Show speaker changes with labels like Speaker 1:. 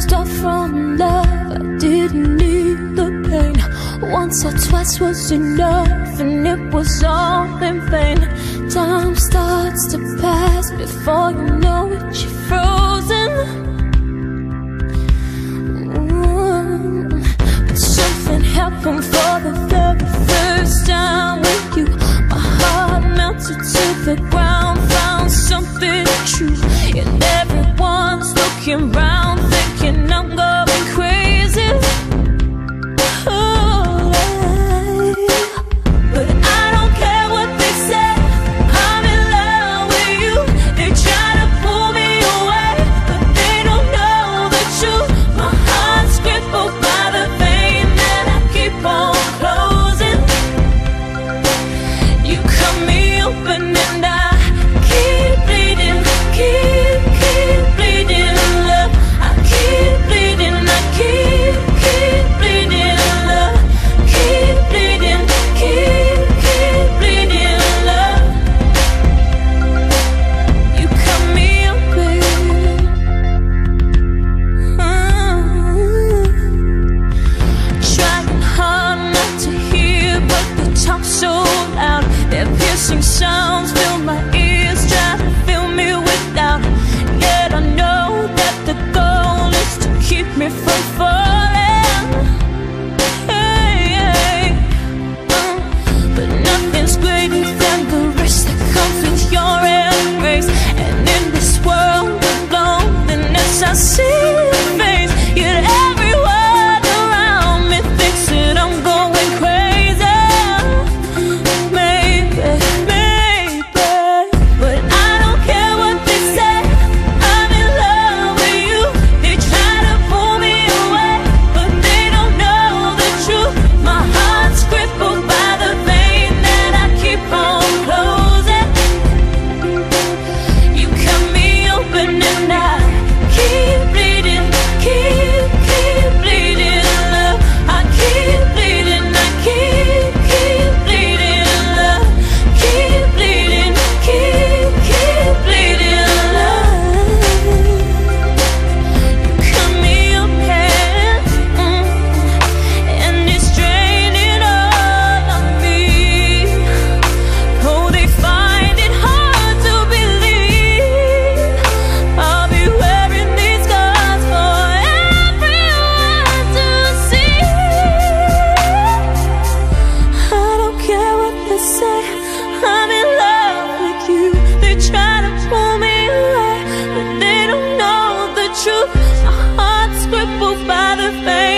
Speaker 1: stuff from love. I didn't need the pain. Once or twice was enough And it was all in vain. Time starts to pass Before you know it, you're frozen. and I'm going crazy. crumbles by the fame.